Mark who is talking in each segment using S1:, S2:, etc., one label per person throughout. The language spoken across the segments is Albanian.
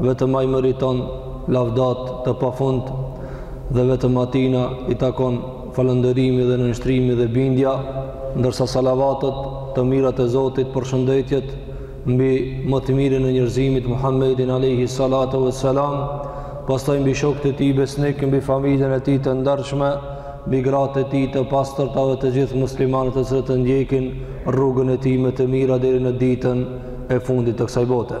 S1: vetëm Ai meriton lavdat të pafund dhe vetëm Atij na i takon falënderimi dhe nënshtrimi dhe bindja, ndërsa salavatet, të mirat e Zotit, përshëndetjet mbi më të mirin e njerëzimit Muhammedin alejhi salatu ves selam, pastaj mbi shokët e tij besnikë, mbi familjen e tij të ndershme, mbi gratë e tij të pastërta dhe të gjithë muslimanët të cilët e ndjekin rrugën e tij me të mira deri në ditën e fundit të kësaj bote.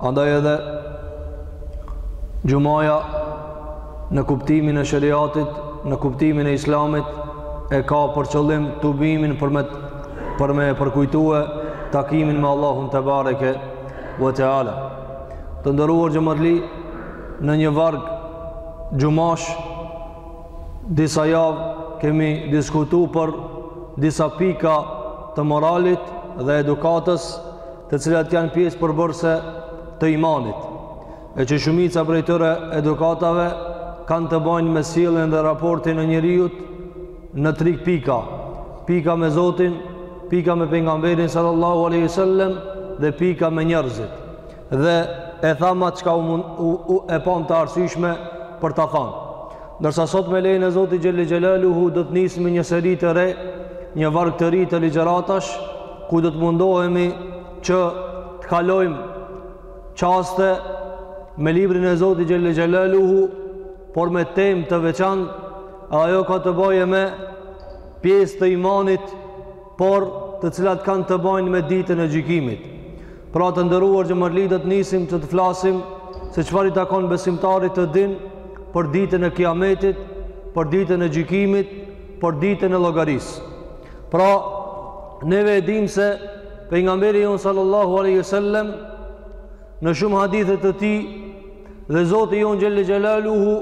S1: Andaj edhe xhumaja në kuptimin e shariatit, në kuptimin e Islamit e ka për qëllim tubimin për me për me përkujtue takimin me Allahun tebareke ve teala. Të nderuar xhumali në një varg xhumash disa javë kemi diskutu për disa pika të moralit dhe edukatës të cilat janë pjesë përbërëse të imanit, e që shumica prej tyre edukatave kanë të bajnë me sjelljen dhe raportin e njeriut në tri pika, pika me Zotin, pika me pejgamberin sallallahu alejhi ve selem dhe pika me njerëzit. Dhe e thamë çka u, mund, u, u e pamë të arsyshme për ta thanë. Ndërsa sot me lejen e Zotit Xhelle Xhelaluhu do të nisim me një seri të re, një varg të ri të ligjëratash, ku do të mundohemi që të kalojmë çaste me librin e Zotit Xhelle Xhelaluhu, por me temë të veçantë, e ajo ka të bajë me pjesë të imanit, por të cilat kanë të bajnë me ditën e gjykimit. Pra të nderuar xhumali do të nisim që të flasim se çfarë i takon besimtarit të dinë për ditën e kijametit, për ditën e gjykimit, për ditën e llogarisë. Pra, neve e dimë se pejgamberi jonë sallallahu alejhi ve selem në shumë hadithe të tij dhe Zoti jonë Xhelle Xhelaluhu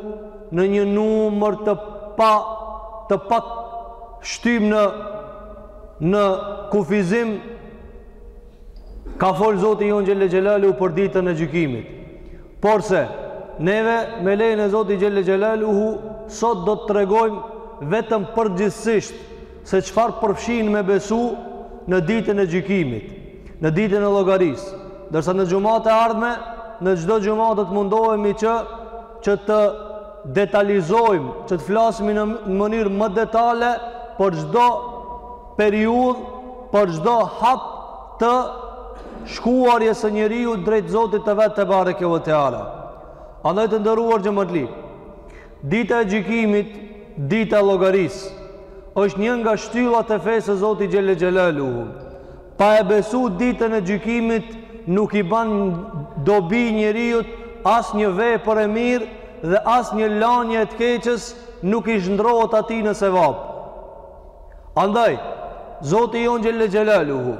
S1: në një numër të pa të pa shtim në në kufizim Ka fol Zoti jonë Xhelle Xhelaluhu për ditën e gjykimit. Porse, neve me lejen e Zotit Xhelle Xhelaluhu sot do të tregojmë vetëm përgjithësisht se çfarë përfshin me besu në ditën e gjykimit, në ditën e llogarisë. Ndërsa në xhumatë e ardhme, në çdo xhuma do të mundohemi që që të detalizojmë, që të flasim në mënyrë më detale për çdo periudhë për çdo hap të shkuarjes së njeriu drejt Zotit të vet tebareke ve teala. Andaj të nderuar xhematli, dita e gjykimit, dita e llogarisë, është një nga shtyllat e fesë së Zotit xhelle xhelaluhu. Pa e besu ditën e gjykimit, nuk i ban dobi njeriut asnjë vepër e mirë dhe asnjë lanje e të keqes nuk i shndërrohet atij në sevap. Andaj, Zoti jonë xhelle xhelaluhu,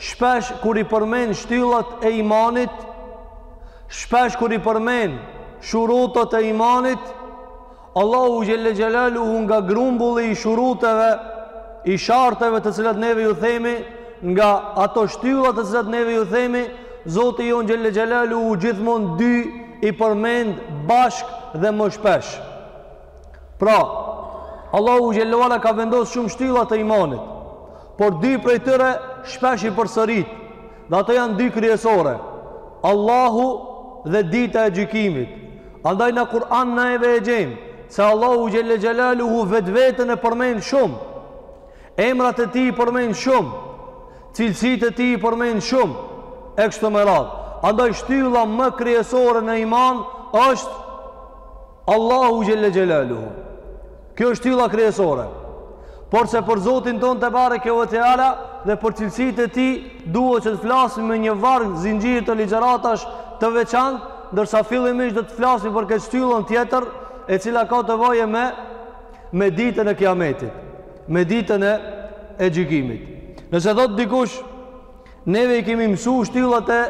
S1: shpesh kur i përmend shtyllat e imanit, shpesh kur i përmend shurutet e imanit, Allahu xhelle xhelaluhu nga grumbulli i shuruteve, i sharteve të cilat neve ju themi, nga ato shtylla të cilat neve ju themi, Zoti jonë xhelle xhelaluhu gjithmonë dy i përmend bashkë dhe më shpesh. Pra, Allahu xhelle ve ala ka vendos shumë shtylla të imanit, por dy prej tyre shpesh i përsërit, dhe ato janë dy kryesore, Allahu dhe dita e gjykimit. Andaj në Kur'an neve e gjejmë, se Allahu xhelle xhelaluhu vetveten e përmend shumë, Emrat e tij i përmend shumë, cilësitë e tij i përmend shumë e kështu me radhë. Andaj shtylla më kryesore në iman është Allahu xhelle xhelaluhu. Kjo është shtylla kryesore. Porse për Zotin tonë tebareke ve teala dhe për cilësitë e tij duhet që të flasim me një varg zinxhir të ligjëratash të veçantë, ndërsa fillimisht do të flasim për këtë shtyllën tjetër, e cila ka të bëjë me me ditën e Kiametit. me ditën e e gjykimit. Nëse thotë dikush neve i kemi mësu shtyllat e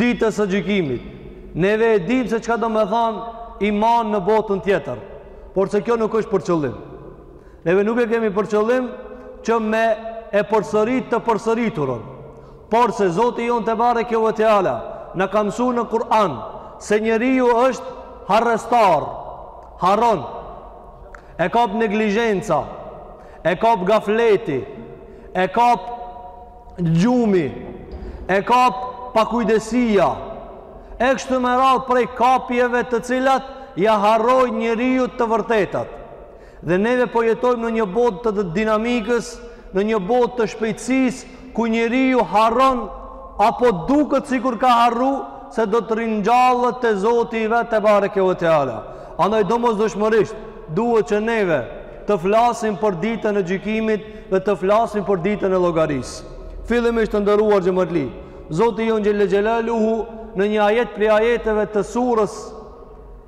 S1: ditës së gjykimit. Neve e dimë se çka do me thanë iman në botën tjetër. Porse kjo nuk është për qëllim. Neve nuk e kemi për qëllim që me e përsërit të përsëriturën. Porse Zoti jonë tebareke ve teala, na ka msu në Kur'an, se njeriu është harrestar, harron. E kap neglizhenca, e kap gafleti, e kap gjumi, e kap pakujdesia, e kështu me radhë prej kapjeve të cilat ia harrojnë njeriut të vërtetat. Dhe neve po jetojmë në një botë të dinamikës, në një botë të shpejtësisë, ku njeriu harron apo duket sikur ka harru se do të ringjallet te zoti i vet tebareke ve teala andaj domosdoshmërisht duhet që neve të flasim për ditën e gjykimit dhe të flasim për ditën e llogarisë fillimisht të nderuar xhematli zoti jonë xhelle xhelaluhu në një ajet prej ajeteve të surës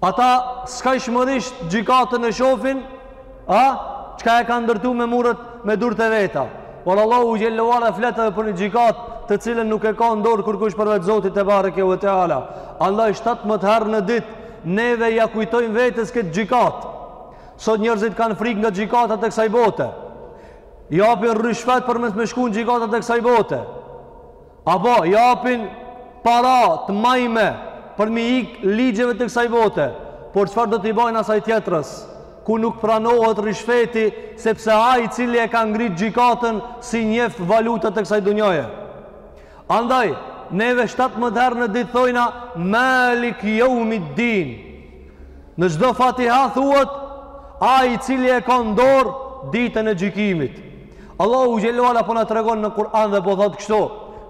S1: Ata s'kajshmërisht gjykatën e shofin, a, çka e kanë ndërtu me muret me durt e veta. Por Allahu xhelle ua ala flet edhe për një gjykatë të cilën nuk e ka n'dorë kurkush përveç Zotit tebareke ue teala. Andaj 17 herë në ditë, neve ja kujtojmë vetes këtë gjykatë. Sot njerzit kanë frikë nga gjykatët e kësaj bote. Japin rryshfet për mos me shku në gjykatët e kësaj bote. Apo japin para të majme për m'i ik ligjeve të kësaj bote, por çfarë do t'i bajnë asaj tjetrës, ku nuk pranohet rryshfeti sepse ai i cili e ka ngrit gjykatën s'i njeft valutat e kësaj dunjaje. Andaj, neve shtatëmbëdhjetë herë në ditë thojna Malik Jaumid Din. Në çdo Fatiha thuhet ai i cili e ka në dorë ditën e gjykimit. Allahu xhelle ua ala po na tregon në Kur'an dhe po thotë kështu: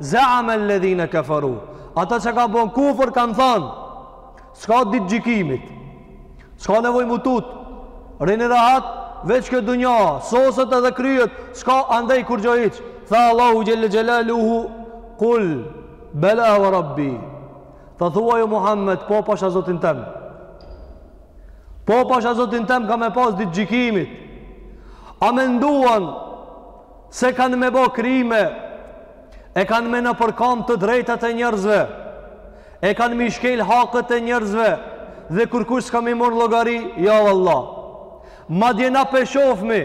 S1: "Za'ama alladhina kafaru." Ata që kanë bon kufër kanë than, "S'ka ditë gjykimit. S'ka nevojë m'u tut. Rrini rahat, veç kjo dunja, soset edhe kryet, s'ka andej kurgjo hiç." Tha Allahu xhelle xhelaluhu, "Kul, bela wa rabbi." Tha thuaju Muhammed, po pasha zotin tem. Po pasha zotin tem ka me pas ditë gjykimit. A menduan se kanë me bo krime, e kanë me nëpërkamb të drejtat e njerëzve, e kanë m'i shkel haket e njerëzve, dhe kurkush s'ka m'i marrë llogari, jo vallah. Madje na pe shofmi,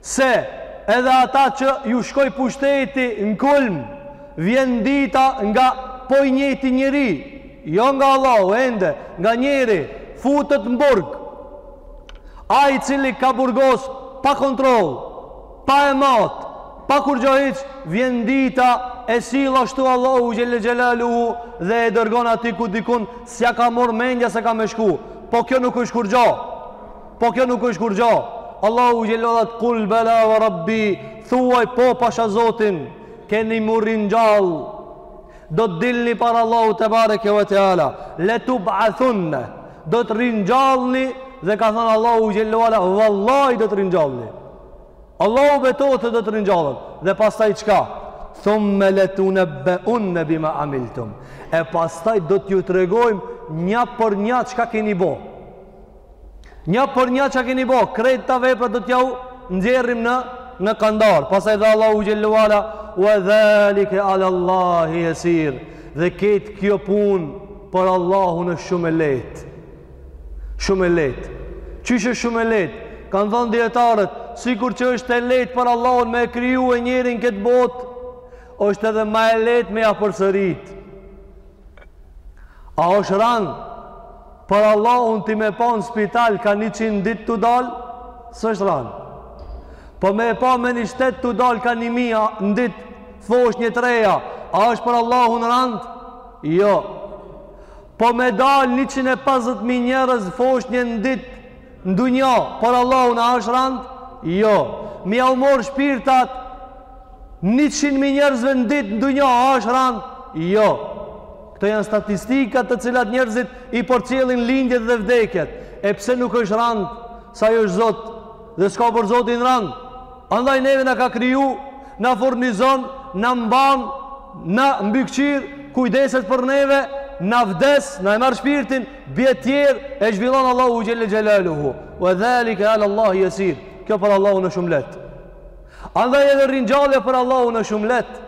S1: Se edhe ata që ju shkoi pushteti n'kulm, vjen dita nga po i njëjti njeri, jo nga Allahu, ende, nga njeri, futet n'burg. Ai i cili ka burgos pa kontroll, pa e mat, pa kurgjo hiç, vjen dita e sjell ashtu Allahu xhelle xhelaluhu dhe e dërgon aty ku dikun s'ja ka morr mendja se ka me shku, po kjo nuk është kurgjo. Po kjo nuk është kurgjo. Allahu xhelle thotë kul bela ve rabbi, thuaj po pasha zotin, keni m'u ringjall, do të dilni para Allahut tebareke ue teala, le tub'athunne, do të ringjalleni dhe ka thënë Allahu xhelle ua ala, vallahi do të ringjalleni. Allahu betohet që do të ringjallen, dhe pastaj çka? Thumme le tunebbeunne bima amiltum, e pastaj do t'ju tregojmë nja për nja çka keni bo. Nja për nja çka keni bo, krejt ato vepra do t'jau nxjerrim në, në kandar. Pastaj tha Allahu xhelle ua ala, ue dhalike ala Allahi jesir. Dhe krejt kjo punë për Allahun është shumë e lehtë. Shumë e lehtë. Qysh është shumë e lehtë. Kanë thonë dijetarët, sikur që është e lehtë për Allahun me kriju njerin këtë botë, është edhe ma e lehtë me ja përsëritë. A është randë? Për Allahun ti me pa në spital ka njëqind në ditë tu dalë, s'është randë. Po me e pa me një shtet tu dalë ka një mija në ditë, foshnje të reja, a është për Allahun randë? Jo. Po me dalë njëqind e pesëdhjetë mijë njerëz, foshnje në ditë, në dunja, për Allahun a është randë? Jo. Me jau marrë shpirtat, njëqind mijë njerëzve në ditë, në dunja, a është randë? Jo. Jo. Këto janë statistikat të cilat njerëzit i përcjellin lindjet dhe vdekjet. E pse nuk është rand, se ai është Zot dhe s'ka për Zotin rand. Andaj neve na ka kriju, na furnizon, na mban, na mbikëqyr, kujdeset për neve, na vdes, na e marr shpirtin, bie tjerë e zhvillon Allahu xhelle xhelaluhu. Ue dhalike alallahi jesir. Kjo për Allahun është shumë lehtë. Andaj edhe ringjallja për Allahun është shumë lehtë.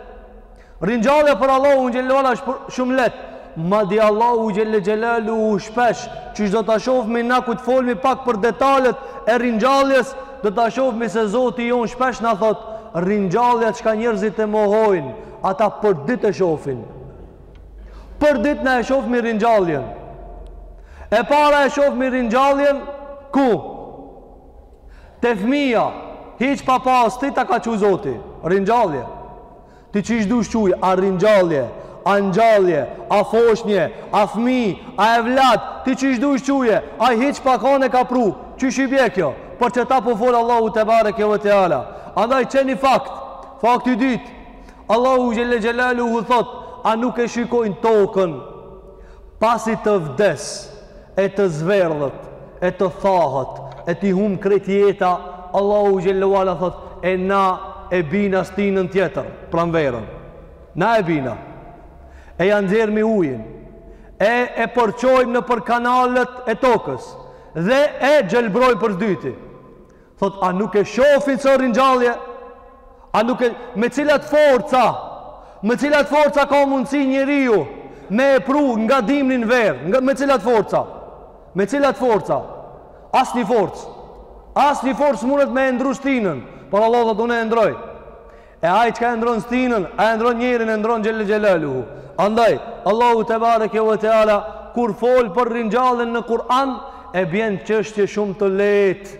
S1: Ringjallja për Allahun xhelalu është shumë lehtë. Madje Allahu xhelle xhelaluhu shpesh që do ta shofmi na kur të folmi pak për detalet e ringjalljes, do ta shofmi se Zoti jon shpesh na thot ringjallja çka njerëzit e mohojnë, ata për ditë e shofin. Për ditë na e shofmi ringjalljen. E para e shofmi ringjalljen ku te fëmia hiç pa pas ti ta ka çu Zoti, ringjallje. Ti qysh dush quje, a ringjallje, a ngjallje, a foshnje, a fëmijë, a evlad, ti qysh dush quje, ai hiç pa kanë e ka pru, qysh i bje kjo, për që ta po fol Allahu tebareke ve teala. Andaj qe një fakt, fakt i dytë, Allahu xhelle xhelaluhu thot, a nuk e shikojnë tokën, pasi të vdes e të zverdhet e të thahet e t'i hum krejt jeta Allahu xhelle ve ala thot e na e bina stinën tjetër pranverën na e bina e ja nxjerrmi ujin e e përçojmë nëpër kanalet e tokës dhe e gjelbrojmë për s'dyti Thot, a nuk e shofin se ringjallje? A nuk e... Me cilat forca? Me cilat forca ka mundësi njeriu me e pru nga dimni verë? Nga, me cilat forca? Me cilat forca? Asnjë forcë. Asnjë forcë mundet me e ndru stinën. Por Allahu thot une e ndroj. E ai çka e ndron stinën, ai e ndron njerin e ndron xhelle xhelaluhu. Andaj Allahu tebareke ve teala kur fol për ringjalljen në Kur'an e bjen çështje shumë të lehtë.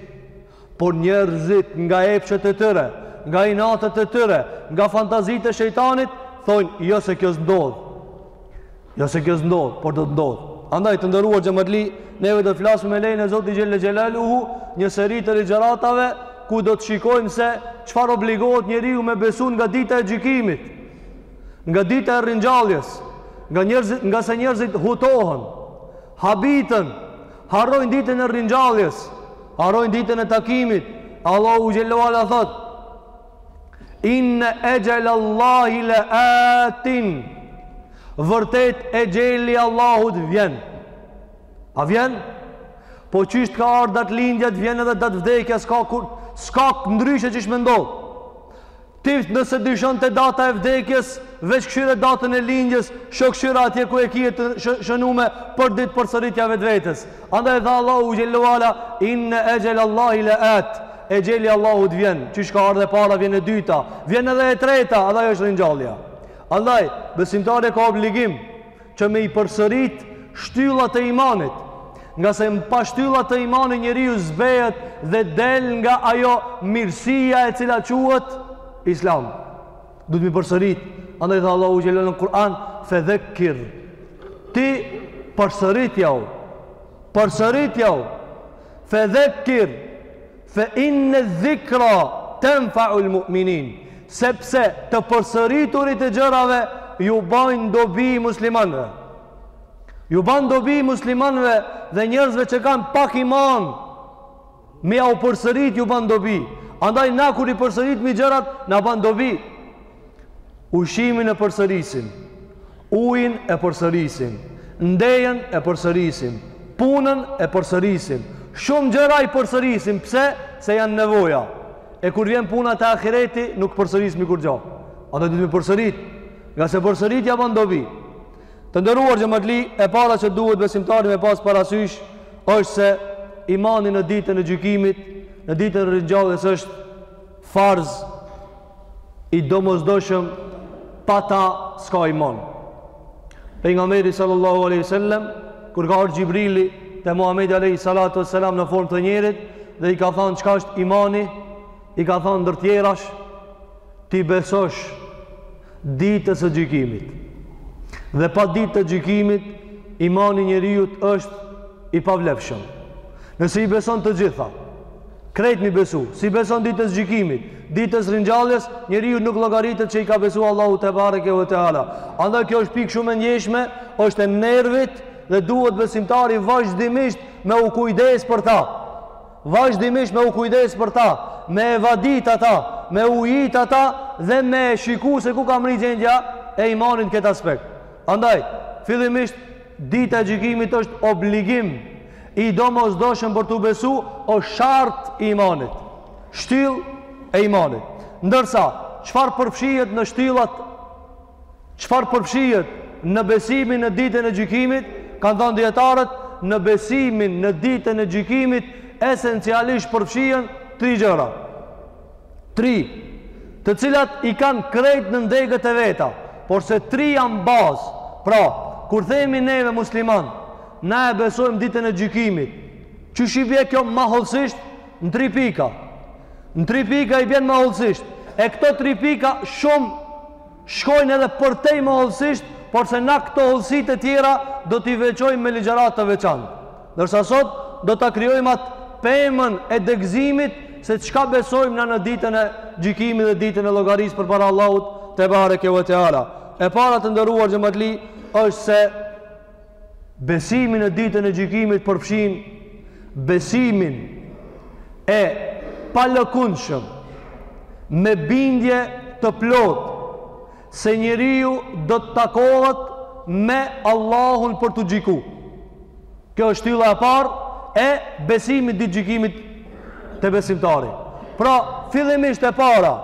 S1: Por njerëzit nga epshet e tyre, nga inatet e tyre, nga fantazitë e shejtanit thonë jo se kjo s'ndodh. Jo se kjo s'ndodh, por do të ndodh. Andaj të nderuar xhematli, neve do të flasim me lejnë e Zotit xhel-le xhelaluhu një seri të ligjëratave ku do të shikojmë se çfarë obligohet njeriu me besu nga dita e gjykimit, nga dita e ringjalljes, nga, njerëzit, ngase njerëzit hutohen, habiten, harrojnë ditën e ringjalljes, harrojnë ditën e takimit, Allahu xhel-le ue ala thotë, Inna exhel Allahi le atin. Vërtet exheli i Allahut vjen. A vjen? Po qysh ka ardhë datëlindja, të vjen edhe datëvdekja s'ka kur s'ka ndryshe qysh me ndodh. Ti nëse dyshon te data e vdekjes, veç kshyre datën e lindjes, shko kshyre atje ku e kije të shënume, përditë përsëritja vetvetes. Andaj tha Allahu xhel-le ue ala, inne exhel Allahi le at, exheli i Allahut vjen, qysh ka ardhë e para, vjen e dyta, vjen edhe e treta, edhe ajo është ringjallja. Andaj, besimtari ka obligim që me i përsërit shtyllat e imanit, ngase pa shtyllat e imanit njeriu zbehet dhe del nga ajo mirësia e cila quhet islam. Duhet m'i përsërit. Andaj tha Allahu xhel-le në Kur'an, fedhekkir. Ti përsëritjau. Përsëritjau. Fedhekkir. Fe inne dhikra tenfaul mu'minin. Sepse të përsëriturit e gjërave ju bajnë dobi muslimanve. Ju ban dobi muslimanve dhe njerëzve që kanë pak iman. Me jau përsërit ju ban dobi. Andaj na kur i përsëritmi gjërat, na ban dobi. Ushqimin e përsërisim, ujin e përsërisim, ndejën e përsërisim, punën e përsërisim. Shumë gjëra i përsërisim, pse? Se janë nevoja. E kur vjen puna te ahireti, nuk përsërismi kurgjo. Andaj duhet m'i përsërit. Ngase përsëritja ban dobi. Të nderuar xhematli, e para që duhet besimtari me pas parasysh është se imani në ditën e gjykimit, në ditën e ringjalljes është farz i domosdoshëm pa ta s'ka iman. Pejgamberi sallallahu alejhi ue sel-lem, kur ka ardhë Xhibrili te Muhammedi alejhi salatu ue selam në formë të njerit, dhe i ka thanë çka është imani, i ka thanë ndër tjerash, t'i besosh ditës së gjykimit. Dhe pa ditë të gjykimit, imani i njeriut është i pavlefshëm. Nëse i beson të gjitha, krejt m'i besu, s'i beson ditës gjykimit, ditës ringjalljes, njeriut nuk i llogaritet që i ka besu Allahut tebareke ve teala. Andaj kjo është pikë shumë e ndjeshme, është e nervit dhe duhet besimtari vazhdimisht me u kujdes për ta. Vazhdimisht me u kujdes për ta, me i vadit ata, me i ujit ata dhe me shiku se ku ka mrri gjendja e imanit në këtë aspekt. Andaj, fillimisht, dita e gjykimit është obligim i domosdoshëm për t'u besu, osht shart i imanit. Shtyllë e imanit. Ndërsa, çfarë përfshihet në shtyllat Çfarë përfshihet në besimin në ditën e gjykimit? Kanë thënë dijetarët, në besimin në ditën e gjykimit esencialisht përfshihen tri gjëra. Tri, të cilat i kanë krejt nëndegët e veta, porse tri janë bazë. Pra, kur themi neve muslimanë, na e besojmë ditën e gjykimit, qysh i bje kjo ma hollësisht, në tri pika. Në tri pika i bjen ma hollësisht. E këto tri pika shumë shkojnë edhe përtej më hollësisht, porse na këto hollësitë tjera do t'i veçojmë me ligjëratë të veçantë. Ndërsa sot do ta krijojmë atë pemën e degëzimit se çka besojmë na në ditën e gjykimit dhe ditën e llogarisë përpara Allahut tebareke ve teala. E para të nderuar xhamatli është se Besimi në ditën e gjykimit përfshin besimin e palëkundshëm me bindje të plotë se njeriu do të takohet me Allahun për t'u gjyku. Kjo është shtylla e parë e besimit n'ditë t'gjykimit te besimtari. Pra, fillimisht e para,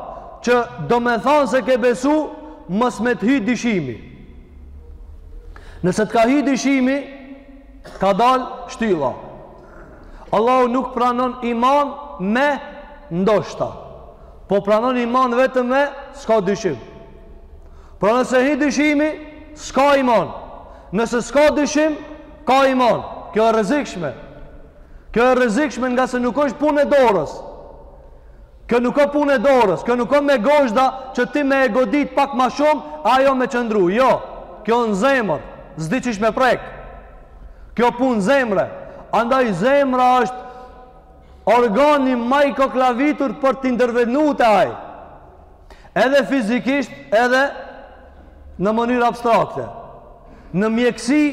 S1: që domethanë se ke besu, mos me të hy dyshimi. Nëse të ka hi dyshimi, t'ka dal shtylla. Allahu nuk pranon iman me ndoshta. Po pranon iman vetëm me s'ka dyshim. Pra nëse hi dyshimi, s'ka iman. Nëse s'ka dyshim, ka iman. Kjo e rrezikshme. Kjo e rrezikshme ngase nuk është punë e dorës. Kjo nuk o punë e dorës, kjo nuk o me gozhda që ti me e godit pak ma shumë, ajo me qëndru, jo, kjo në zemër, s'di qysh me prek, kjo punë zemre, andaj zemra është organi ma i koklavitur për të ndërvenu te ai, edhe fizikisht, edhe në mënyrë abstrakte. Në mjekësi,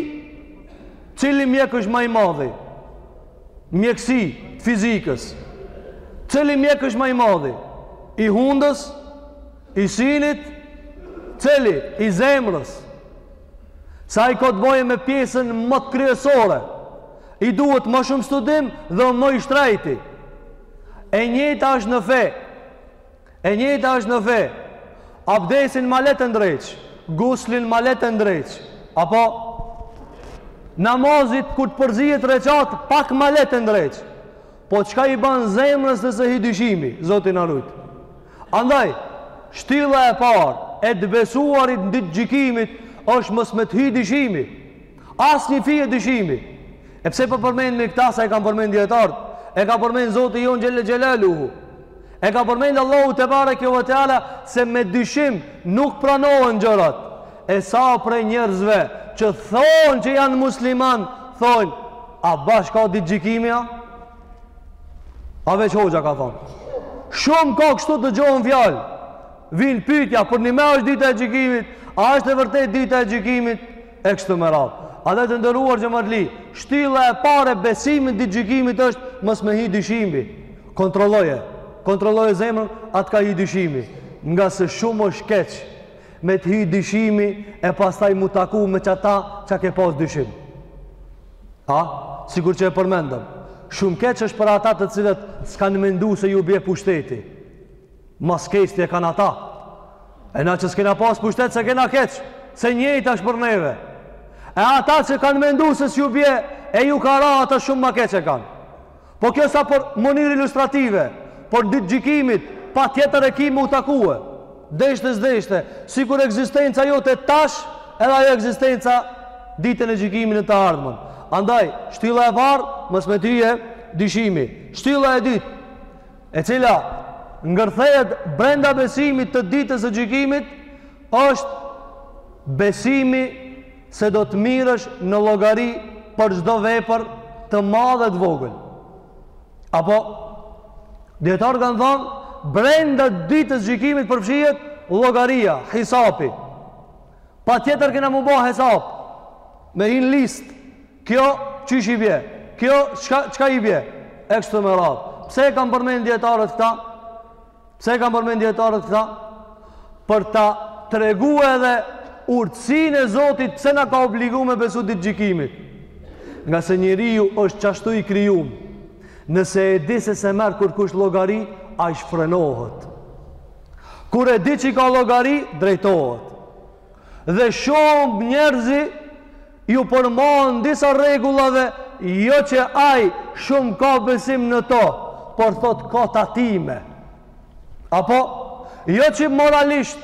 S1: cili mjek është ma i madhi? Mjekësi të fizikës. Cili mjek është më i madhi? I hundës, i synit, cili i zemrës. Se ai ka të bëjë me pjesën më kryesore. I duhet më shumë studim dhe më i shtrejti. E njëjta është në fe. E njëjta është në fe. Abdesin ma lehtë e ndreq, guslin ma lehtë e ndreq. Apo namazit kur të përzihet rekatet pak ma lehtë e ndreq. Po çka i ban zemrës nëse hi dyshimi, Zoti na rujt. Andaj, shtylla e parë e të besuarit në ditë gjykimit është mos me të hy dyshimi. Asnjë fije dyshimi. E pse po e përmendim këta se e kanë përmend dijetarët? E ka përmend Zoti jonë Xhelle Xhelaluhu. E ka përmend Allahu tebareke ve teala se me dyshim nuk pranohen gjërat. E sa prej njerëzve që thonë që janë muslimanë, thojnë, a bash ka ditë gjykimi a? A veç hoxha ka thonë. Shumë ka kështu dëgjohen fjalë. Vjen pytja, përnime është dita e gjykimit, a është e vërtetë dita e gjykimit? e kështu me radhë. Andaj të nderuar xhamatli, shtylla e parë e besimit ditë gjykimit është mos me hi dyshimi. Kontrolloje, kontrolloje zemrën atë ka hi dyshimi, nga se shumë është keq me të hi dyshimi e pastaj m'u taku me çata çka ke pas dyshim. A, sikur që e përmendëm, shumë keq është për ata të cilët s'kanë mendu se ju bje pushteti. Ma s'keqti e kanë ata. E na që s'kena pas pushtet s'e kena keq, se njëjtë është për neve. E ata që kanë mendu se s'ju bje, e ju ka ra ata shumë ma keq e kanë. Po kjo sa për mënyrë ilustrative, për ditë gjykimit, patjetër e kimi m'u takue. Deshte s'deshte, sikur ekzistenca jote tash, edhe ajo ekzistenca ditën e gjykimit në të ardhmen. Andaj, shtylla e parë, mos me t'hy dyshimi. Shtylla e dytë, e cila ngërthehet brenda besimit të ditës së gjykimit është besimi se do të mirresh në llogari për çdo vepër të madhe të vogël. Apo dijetarët kanë thënë brenda ditës gjykimit përfshihet llogaria, hisapi. Patjetër kena m'u bo hesap me hi n'listë Kjo qysh i bje? Kjo çka çka i bje? E kshtu me radhë. Pse e kanë përmend dijetarët këta? Pse e kanë përmend dijetarët këta? Për ta tregu edhe urtësinë e Zotit pse na ka obligu me besu ditë gjykimit. Ngase njeriu është qashtu i krijum. Nëse e di se s'e merr kurkush llogari, ai shfrenohet. Kur e di që ka llogari, drejtohet. Dhe shumë njerëz iu përmbahen disa rregullave jo që ai shumë ka besim në to, por thotë ka tatime. Apo jo që moralisht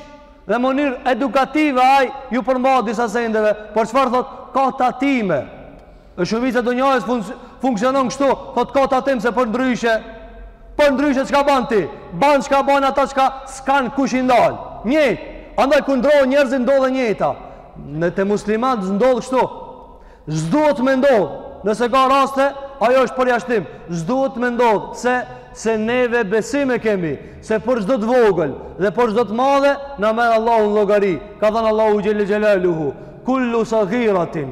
S1: dhe mënyrë edukative ai iu përmbahet disa sendeve, por çfarë thotë ka tatime. Shumica e dunjasë funksionon kështu, thotë ka tatim se përndryshe. Përndryshe çka ban ti? Ban çka bajnë ata çka s'kan kush i ndal. Njëjtë. Andaj ku ndrohen njerëzit ndodhen njëjta. Ne te muslimanët ndodh kështu. S'duhet me ndodh. Nëse ka raste, ajo është përjashtim. S'duhet me ndodh se se neve besim e kemi, se për çdo të vogël dhe për çdo të madhe na merr Allahu n'llogari. Ka thënë Allahu xhele xhelaluhu, kullu saghiratin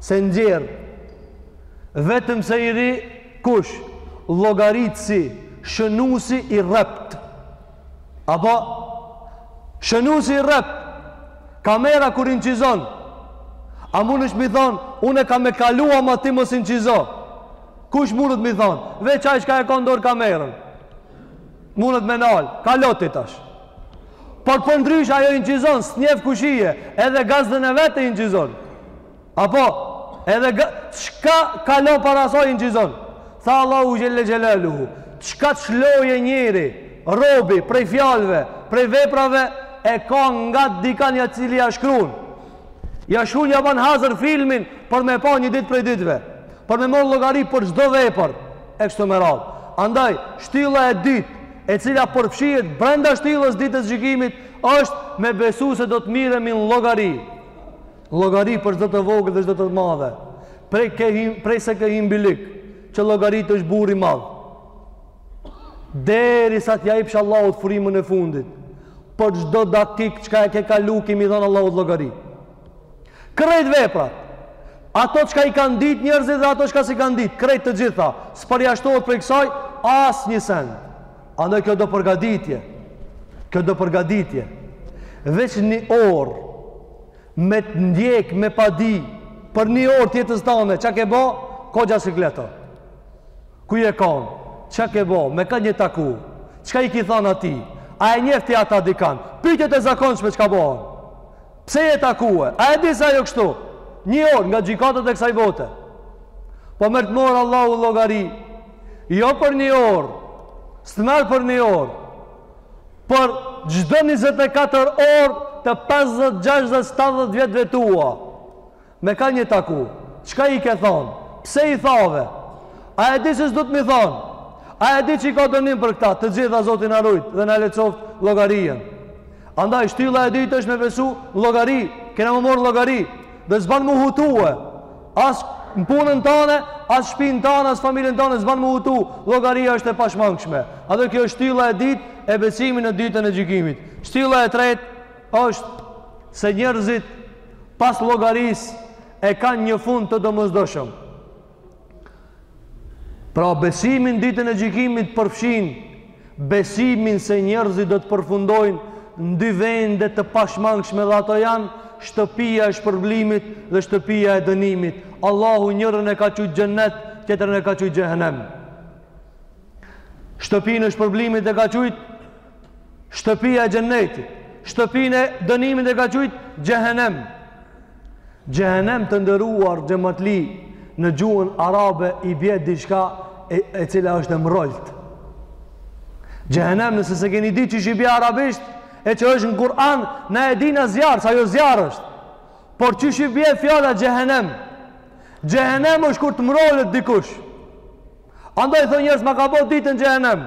S1: se nxjerr vetëm se i ri kush llogaritësi shënuesi i rreptë apo shënuesi i rreptë kamera kur inqizon a munesh me i thonë unë kam me kalu ama ti mos inqizo kush munet me i thonë veç ai çka e ka n'dorë kamerën munet me nalë kalo ti tash Por përndryshe ajo inqizon, s'njef kush je, edhe gazdën e vet e inqizon. Apo, edhe ga... çka kalon para asaj inqizon? Tha Allahu xhele xhelaluhu, çka të shqiptojë njeri, robi, prej fjalve, prej veprave, e ka nga dikan i cili ja shkrun. Ja shkruun, ja ban hazër filmin, për me pa një dit prej ditve. Për me mor llogari për çdo vepër, e kështu me radhë. Andaj, shtylla e dytë, e cila përfshihet brenda shtyllës ditës së gjykimit, është me besu se do të merremi në llogari. Llogari për çdo të vogël dhe çdo të madhe. Prej ke, prej se ke hi n'bylyk, që llogaritesh burrë i madh. Derisa t'ja jepsh Allahut frymën e fundit. Për çdo dakik çka e ke kalu, ki me i dhënë Allahut llogari. Krejt veprat, ato çka i kanë ditë njerëzit dhe ato çka s'i kanë ditë, krejt të gjitha, s'përjashtohet prej kësaj asnjë send. Andaj kjo do përgatitje. Kjo do përgatitje. Veç një orë me të ndjek me padi për një orë të jetës tane, çka ke bo? Koxha siklet o. Ku je kon? Çka ke bo? Me kon je taku. Çka i ki thanë atij? A e njeh ti ata dikan? Pyetjet e zakonshme çka bohen? Pse je takue? A e di që ajo kështu? Një orë nga gjykatat e kësaj bote. Po me t'marrë Allahu llogari. Jo për një orë. S'të merr për një orë. Për çdo 24 orë të 50, 60, 70 vjetëve tua. Me kon je taku. Çka i ke thonë? Pse i thave? A e di që s'duhet me i thonë? A e di që ka dënim për këta? Të gjitha Zoti na rujt dhe na lehtësoftë llogarinë. Andaj, shtylla e dytë është me besu n'llogari. Kena me u marrë n'llogari. Dhe s'ban m'u hutue. As në punën tane, as shpinë tane, as familjen tane, s'ban m'u hutu. Llogaria është e pashmangshme. Edhe kjo është shtylla e dytë e besimit në ditën e gjykimit. Shtylla e tretë është se njerëzit pas llogarisë e kanë një fund të domosdoshëm. Pra besimi në ditën e gjykimit përfshin besimin se njerëzit do të përfundojnë në dy vende të pashmangshme dhe ato janë shtëpia e shpërblimit dhe shtëpia e dënimit. Allahu njërën e ka qujtë xhennet, tjetrën e ka qujtë xhehenem. Shtëpinë e shpërblimit e ka qujtë Shtëpia e xhennetit, shtëpinë e dënimit e ka qujt xhehenem. Xhehenem të nderuar xhematli në gjuhën arabe i bie diçka e, e cila është e mrolt. Xhehenem nëse s'e keni ditë qysh i bie arabisht, e që është në Kur'an, na e dina zjarr, sa jo zjarr është. Por qysh i bie fjala xhehenem. Xhehenem është kur të mrolet dikush. Andaj thonë njerëz ma ka bo ditën xhehenem.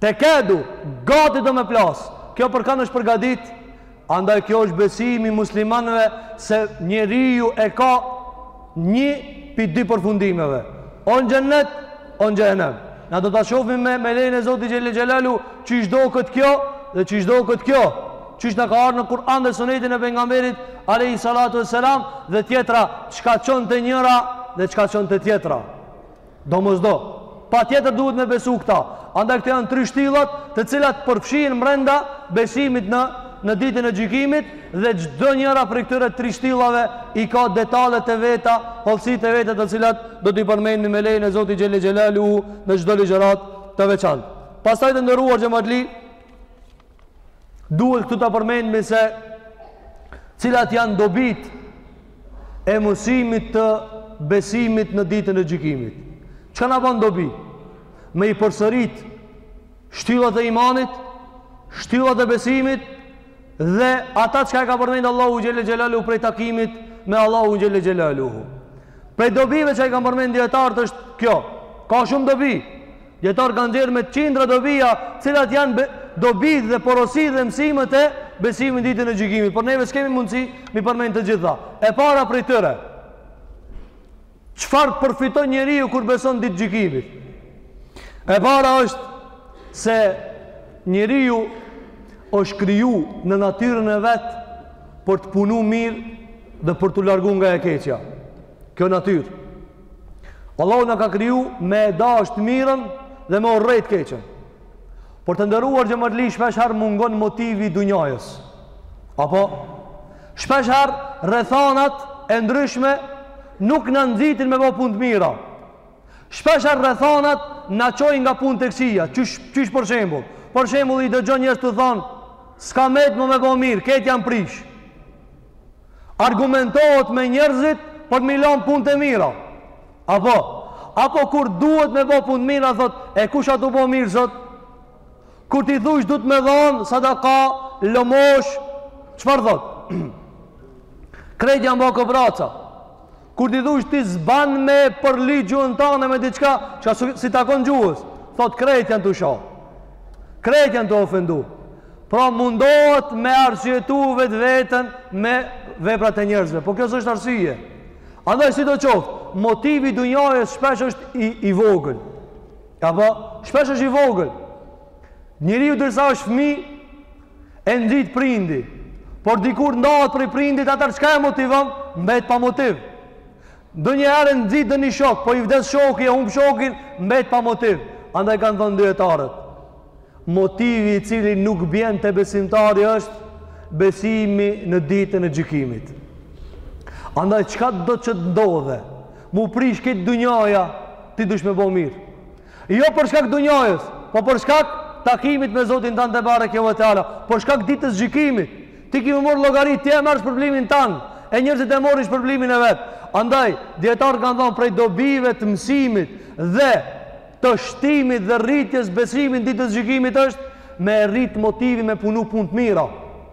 S1: Te kedu, gati do me plas. Kjo për kanë është përgadit? Andaj kjo është besimi i muslimanëve se njeriu e ka një pi dy përfundimeve. O në xhennet, o në xhehenem. Na do ta shofim me, me lejen e Zotit xhele xhelaluhu qysh doket kjo dhe qysh doket kjo. Qysh na ka ardhë në Kur'an dhe sunetin e pejgamberit alejhi salatu ve selam dhe tjetra çka çon te njëra dhe çka çon te tjetra. Domosdo. Patjetër duhet me besu këta. Andaj këto janë tri shtyllat të cilat përfshihen mrenda besimit në, në ditën e gjykimit dhe çdo njëra prej këtyre tri shtyllave i ka detalet e veta, hollësitë e veta të cilat do t'i përmendmi me lejen e Zotit xhele xhelaluhu në çdo ligjëratë të veçantë. Pastaj të nderuar xhematli, duhet këtu ta përmendmi se cilat janë dobitë e mësimit të besimit në ditën e gjykimit. Çka na ban dobi? Me i përsërit shtyllat e imanit, shtyllat e besimit dhe ata çka i ka përmendë Allahu xhele xhelaluhu prej takimit me Allahun xhele xhelaluhu. Prej dobive që i kanë përmendë dijetarët është kjo. Ka shumë dobi. Dijetarët kanë nxjerrë me qindra dobia, cilat janë dobitë dhe porositë dhe mësimet e besimit në ditën e gjykimit, por neve s'kemi mundësi m'i përmend të gjitha. E para prej tyre. Çfarë përfiton njeriu kur beson ditën e gjykimit? E para është se njeriu është kriju në natyrën e vet për të punu mirë dhe për t'u largu nga e keqja. Kjo natyrë Allahu na ka kriju me e dashtë të mirën dhe me e urrejt të keqen. Por të nderuar xhematli shpesh herë mungon motivi i dunjasë. Apo, shpesh herë rrethanat e ndryshme nuk na nxitin me bo punë të mira. Shpesh herë rrethanat na çojnë nga punët e këqija, qysh, qysh për shembul. Për shembul i dëgjon njerëz tu thonë, s'ka met mo me bo mirë, krejt janë prish. Argumentohet me njerëzit për m'i lanë punë të mira. Apo, apo kur duhet me bo punë të mira, thot, e kush a tu bo mirë sot? Kur t'i thush duhet me dhanë sadaka, lëmoshë, çfarë thot? Krejt janë bo koprraca. Kur t'i thush ti s'ban me përly gjuhën tane me diçka, çka s'i takon gjuhës, thot krejt janë tu sha. Krejt janë tu ofendu. Pra mundohet me arsyetu vetveten me veprat e njerëzve. Po kjo s'është arsye. Andaj sido qoftë, motivi i dunjajës shpesh është i, i vogël. Apo, shpesh është i vogël. Njeriu ndërsa është fmi, E nxit prindi. Por dikur ndahet prej prindit, atëherë çka e motivon? Mbet pa motiv. Ndonjëherë e nxit ndonjë shok, po i vdes shoki, e humb shokin, mbet pa motiv. Andaj kanë thënë dijetarët, motivi i cili nuk bjen te besimtari është besimi në ditën e gjykimit. Andaj çkado që t'ndodhë, m'u prish kejt dunjaja, ti dush me bo mirë. Jo për shkak dunjajës, po për shkak takimit me Zotin tanë tebareke ve teala, për shkak ditës së gjykimit. Ti ki m'u marrë n'llogari, ti e merr shpërblimin tanë, e njerëzit e morrin shpërblimin e vet. Andaj, dijetarë kanë thënë prej dobive të mësimit dhe të shtimit dhe rritjes besimit ditës së gjykimit është me u rrit motivi me punu punë të mira.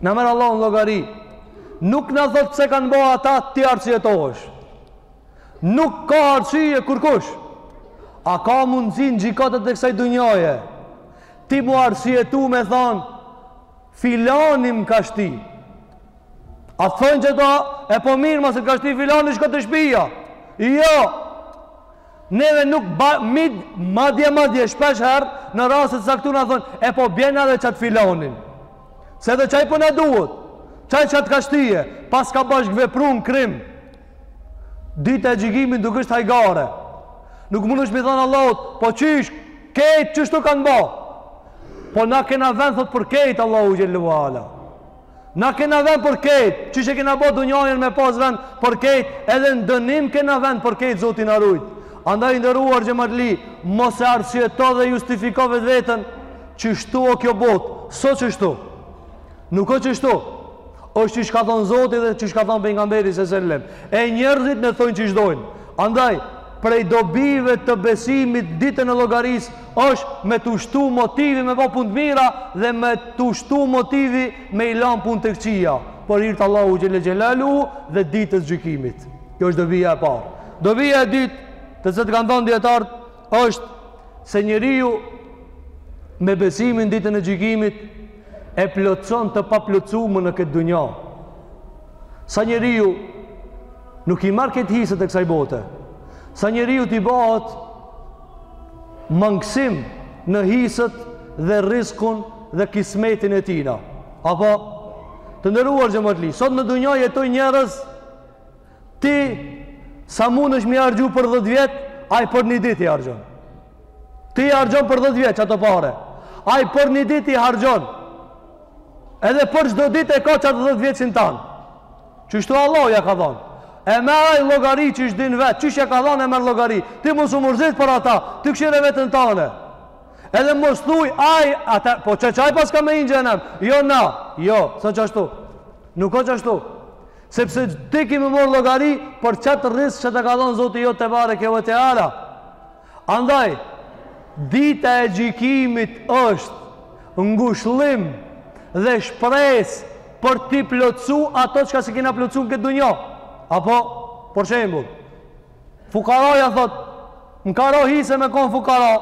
S1: Na merr Allahu në llogari. Nuk na thot pse kanë bërë ata ti arsyetohesh. Nuk ka arsye kurkush. A ka mundësi në gjykatat e kësaj dunjaje ti m'u arsyetu me thon filani m'ka shti. A thonë çata, e po mirë masi t'ka shti filani shko te shpija. Jo, Neve nuk ba mid madje madje shpesh herë në raste të caktuara thon e po bjene edhe çat filanin. Se edhe çaj po na duhet. Çaj ça t'ka shtye, paska bashkëvepru në krim. Dita e gjykimit nuk është hajgare. Nuk mundesh m'i thon Allahut, po qysh kejt qështu kanë ba. Po na kena vend thot për kejt Allahu xhele ve ala. Na kena vend për kejt, qysh e kena bo dunjajën me pas vend për kejt, edhe në dënim kena vend për kejt, Zoti na rujt. Andaj i nderuar xhematli, mos e arsyeto dhe justifiko vetveten, qështu o kjo botë, s'o qështu. Nuk o qështu, është qysh ka thonë Zoti dhe qysh ka thonë Pejgamberi se sellem. E njerëzit le t'thonë qysh dojnë. Andaj, prej dobive të besimit ditën e llogarisë, Është me t'u shtu motivi me ba punë të mira dhe me t'u shtu motivi me i lanë punë të këqija për hir të Allahu xhelle xhelaluhu dhe ditës së gjykimit. Kjo është dobia e parë. Dobia e dytë, të cilat kanë thanë dijetarët, është se njeriu me besimin ditën e gjykimit e plotëson të paplotësumen në këtë dunja. Sa njeriu nuk i marr krejt hiset e kësaj bote. Sa njeriut i bëhet mangësim në hiset dhe rizkun dhe kismetin e tijna. Apo, të nderuar xhematli, sot në dunja jetojn njerëz, ti sa mundesh m'i harxhu për 10 vjet, ai për një dit i harxhon. Ti i harxhon për 10 vjet qato pare, ai për një dit i harxhon. Edhe për çdo dit e ka qat 10 vjeçin tan. Qështu Allahu ja ka dhonë. E merr ai llogari qysh din vet, qysh ja ka dhonë e merr llogari. Ti mos u mërzit për ata, ti kshyre veten tane. Edhe mos thuj ai ata, po çaj çaj pas ka me hi n'xhenem. Jo na, jo, s'ka çashtu. Nuk ka çashtu. Sepse ti ke me marr llogari për çat rizk që të ka dhënë Zoti jot tebareke ve teala. Andaj, Dita e Gjykimit është ngushëllim dhe shpresë për t'i plotësu ato çka s'e kena plotësu në këtë dunja. Apo, për shembull, fukaraja thot, më ka ra hise me konë fukara,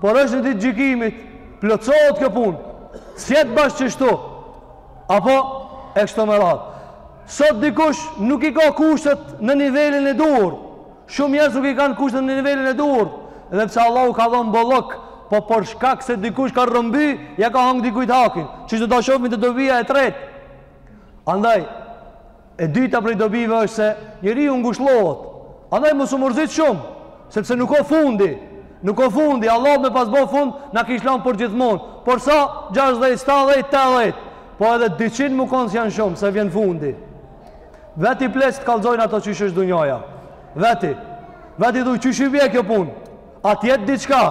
S1: por është një ditë gjykimit, plotësohet kjo punë, s'jet bash qështu, apo e kështu me radhë. Sot dikush nuk i ka kushtet në nivelin e duhur, Shumë njerëz nuk i kanë kushtet në nivelin e duhur edhe pse Allahu ka dhënë bollëk, po për shkak se dikush ka rrëmby, ja ka hangë dikujt hakin. Që do ta shohim te dobia e tretë. Andaj e dyta prej dobive është se njeriu ngushëllohet. Andaj mos u mërzit shumë, sepse nuk o fundi. Nuk o fundi, Allahu me pas bo fund, na kish lan për gjithmonë. Por sa 60, 70, 80, po edhe 200 me konë s'janë shumë, se vjen fundi. Veti pleqt të kallzojnë ato qysh është dunjaja. Veti. Veti thuj qysh vje kjo punë. A t'jet diçka.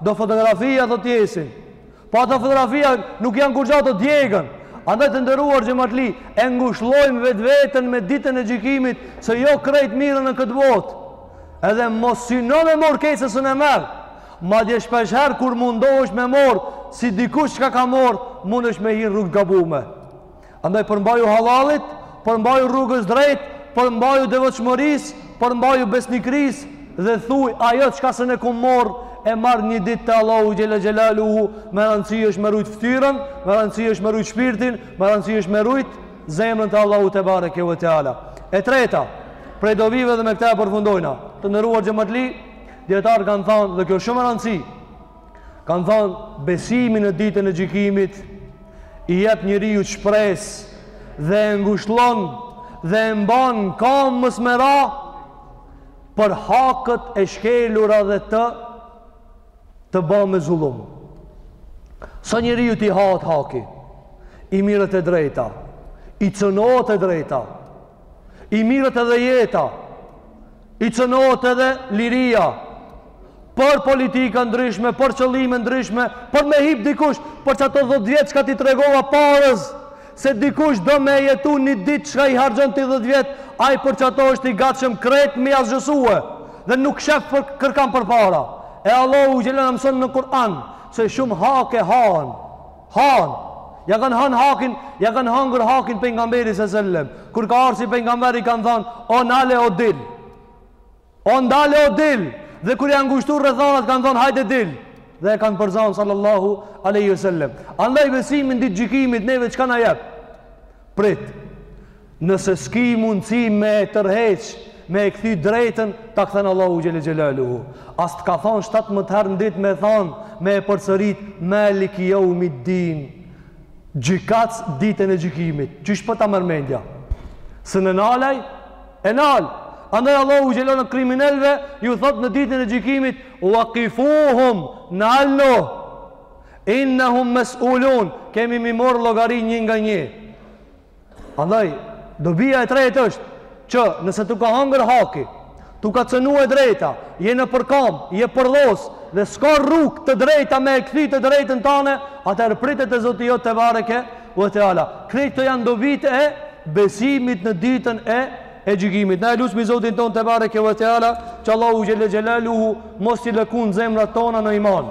S1: Do fotografia do t'jesin. Po ato fotografia nuk janë kurgjo, ato djegen. Andaj të nderuar xhematli e ngushllojmë vetveten me ditën e gjykimit se jo krejt mirren në këtë botë. Edhe mos syno me mor krejt se s'un e merr. Madje shpeshherë kur mundohesh me mor si dikush çka ka mor, mundesh me hi n'rrugë gabume. Andaj përmbaju hallallit, përmbaju rrugës drejt, përmbaju devotshmërisë, përmbaju besnikrisë dhe thuj ajo çka s'e ke n'ku me marrë e marr një ditë te Allahu Xhelle Xhelaluhu me rëndësi është me rujt ftyrën, me rëndësi është me rujt shpirtin, me rëndësi është me rujt zemrën te Allahu tebareke ve teala. E treta, prej dobive dhe me këta e përfundojna, të nderuar xhematli, dijetarët kanë thanë dhe kjo shumë rëndësi, Kanë thanë, besimi në ditën e gjykimit i jep njeriut shpresë dhe e ngushllon dhe e mban n'kamë mos me ra për haket e shkelura dhe të të ba me zullum. Sa njeriut i hahet haki, i mirret e drejta, i cënohet e drejta, i mirret edhe jeta, I cënohet edhe liria për politika t'ndryshme, për qëllime t'ndryshme, për me hip dikush, për ç'ato dhet vjet çka t'i tregova parëz, se dikush do me jetu një ditë çka i harxhon ti dhet vjet, ai për ç'ato është i gatshëm krejt me i asgjësue, dhe nuk shef kërkan përpara. E Allahu Xhelle na mëson në Kur'an, se shumë hake hanë, Han, ja kanë han hakin, ja kanë hangur hakin pejgamberit sa selam. Kur ka ardh si pejgamber i kanë thanë, "O nale o dil." O ndale o dil. Dhe kur janë ngushtu rrethanat kanë thonë, "Hajde dil." Dhe e kanë përzan sallallahu alaihi wasallam. Andaj besimi n'ditë t' gjykimit neve çka na jep? Prit. Nëse s'ki mundësi me e tërheq, me e kthy drejtën, ta kthen Allahu Xhelle Xhelaluhu. As të ka thonë shtatëmdhetë herë në ditë me thonë, me e përsërit, meliki jeumid-din, gjykatës ditën e gjykimit. Qysh po ta merr mendja? Së në nalaj, e nalë. Andaj Allahu Xhelle kriminelëve, ju thotë në ditën e gjykimit, ue kifuhum, nalni, Innahum mas'ulun, kemi m'i marr n'llogari një nga një. Andaj, dobia e tretë është që nëse t'u ka hangër haki, t'u ka cënu e drejta, je nëpërkamb, je përllos dhe s'ka rrugë të drejta me e kthy të drejtën tane, atëherë prite te Zoti jot tebareke ve teala. Krejt kto janë dobitë e besimit në ditën e e gjykimit. Na e lusmi Zotin tonë tebareke ve teala, që Allahu Xhelle Xhelaluhu mos t'i lëkund zemrat tona në iman.